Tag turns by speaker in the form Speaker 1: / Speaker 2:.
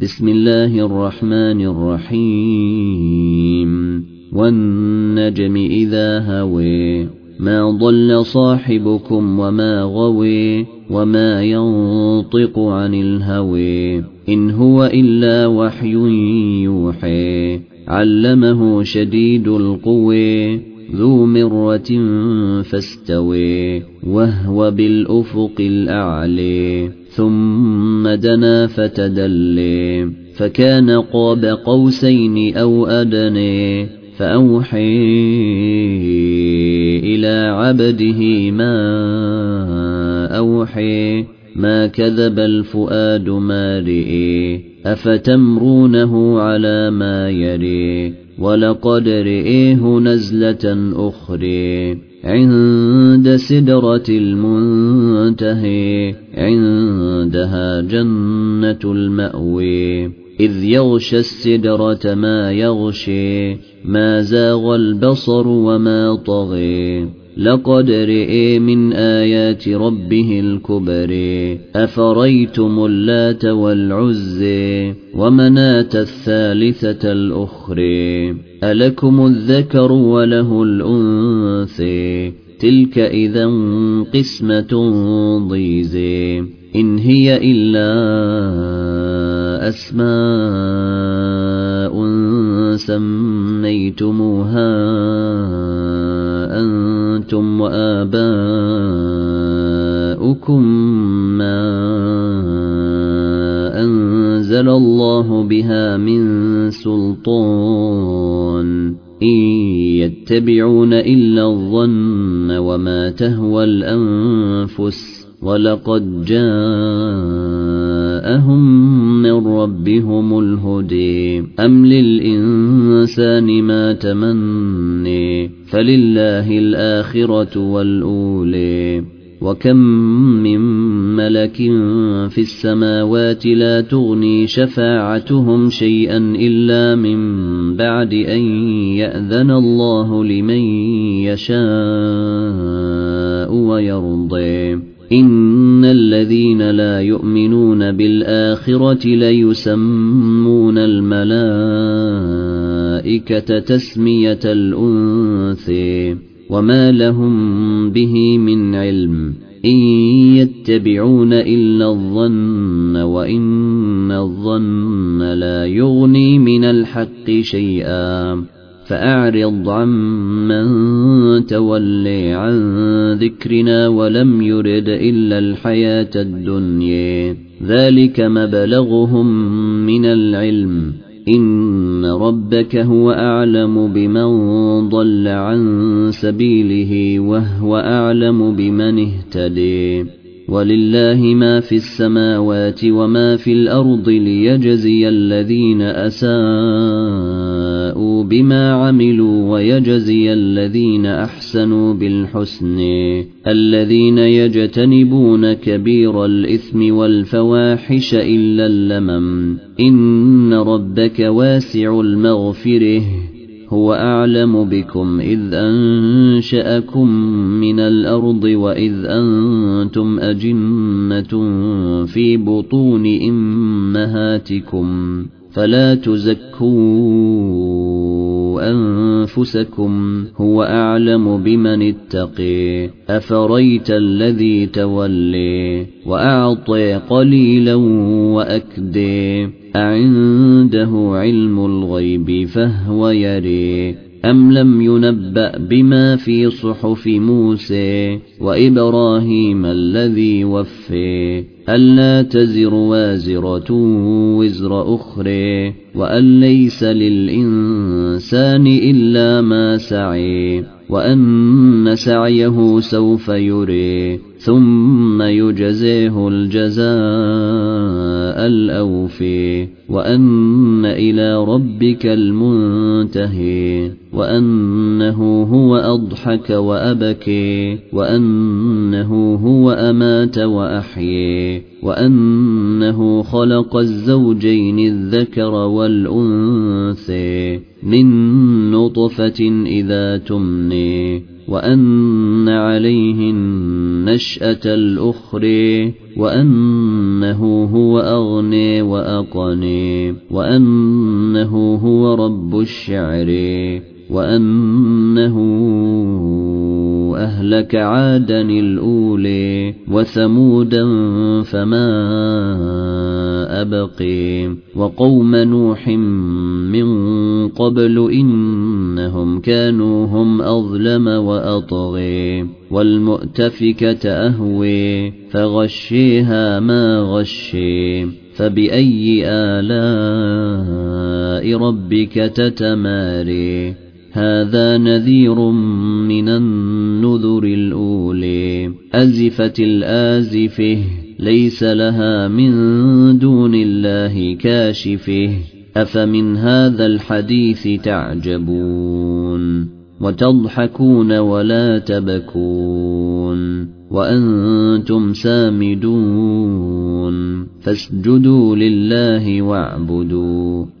Speaker 1: بسم الله الرحمن الرحيم والنجم إذا هوي ما ضل صاحبكم وما غوي وما ينطق عن الهوي إن هو إلا وحي يوحي علمه شديد القوي ذو مرة فاستوي وهو بالأفق الأعلي ثم دنا فتدلي فكان قاب قوسين أو أدني فأوحي إلى عبده ما أوحي ما كذب الفؤاد ما رئي أفتمرونه على ما يري ولقد رئيه نزلة أخري عند سدرة المنتهي عندها جنة المأوي إذ يغشى السدرة ما يغشي ما زاغ البصر وما طغي لقد رئي من آيات ربه الكبر أفريتم اللات والعز ومناة الثالثة الأخرى ألكم الذكر وله الأنثي تلك إذا قسمة ضيز إن هي إلا أسماء سميتموها وآباؤكم ما أنزل الله بها من سلطان إن يتبعون إلا الظن وما تهوى الأنفس ولقد جاءهم من ربهم الهدي أم للإنسان ما تمني فلله الآخرة والأولي وكم من ملك في السماوات لا تغني شفاعتهم شيئا إلا من بعد أن يأذن الله لمن يشاء ويرضي إن الذين لا يؤمنون بالآخرة ليسمون الملائكة تسمية الأنثي وما لهم به من علم إن يتبعون إلا الظن وإن الظن لا يغني من الحق شيئا فأعرض عمن تولي عن ذكرنا ولم يرد إلا الحياة الدنيا ذلك مبلغهم من العلم إن ربك هو أعلم بمن ضل عن سبيله وهو أعلم بمن اهتدي ولله ما في السماوات وما في الأرض ليجزي الذين أساءوا بما عملوا ويجزي الذين أحسنوا بالحسن الذين يجتنبون كبير الإثم والفواحش إلا اللمم إن ربك واسع المغفره هو أعلم بكم إذ أنشأكم من الأرض وإذ أنتم أجنة في بطون إمهاتكم فلا تزكوا انفسكم هو اعلم بمن اتقي افريت الذي تولي واعطي قليلا واكدي اعنده علم الغيب فهو يري أم لم ينبأ بما في صحف موسى وإبراهيم الذي وفي ألا تزر وازرة وزر أخرى وأن ليس للإنسان إلا ما سعي وأن سعيه سوف يري ثم يجزيه الجزاء الأوفي وأن إلى ربك المنتهي وأنه هو أضحك وأبكي وأنه هو أمات وأحيي وأنه خلق الزوجين الذكر والأنثى من نطفة إذا تمني وأن عليه النشأة الأخرى وأنه هو أغني وأقني وأنه هو رب الشعر وأنه أهلك عادا الأولي وثمودا فما أبقي وقوم نوح من قبل إنهم كانوا هم أظلم وأطغي والمؤتفكة أهوي فغشيها ما غشي فبأي آلاء ربك تتماري هذا نذير من النذر الأولي أزفت الآزفه ليس لها من دون الله كاشفه أفمن هذا الحديث تعجبون وتضحكون ولا تبكون وأنتم سامدون فاسجدوا لله واعبدوا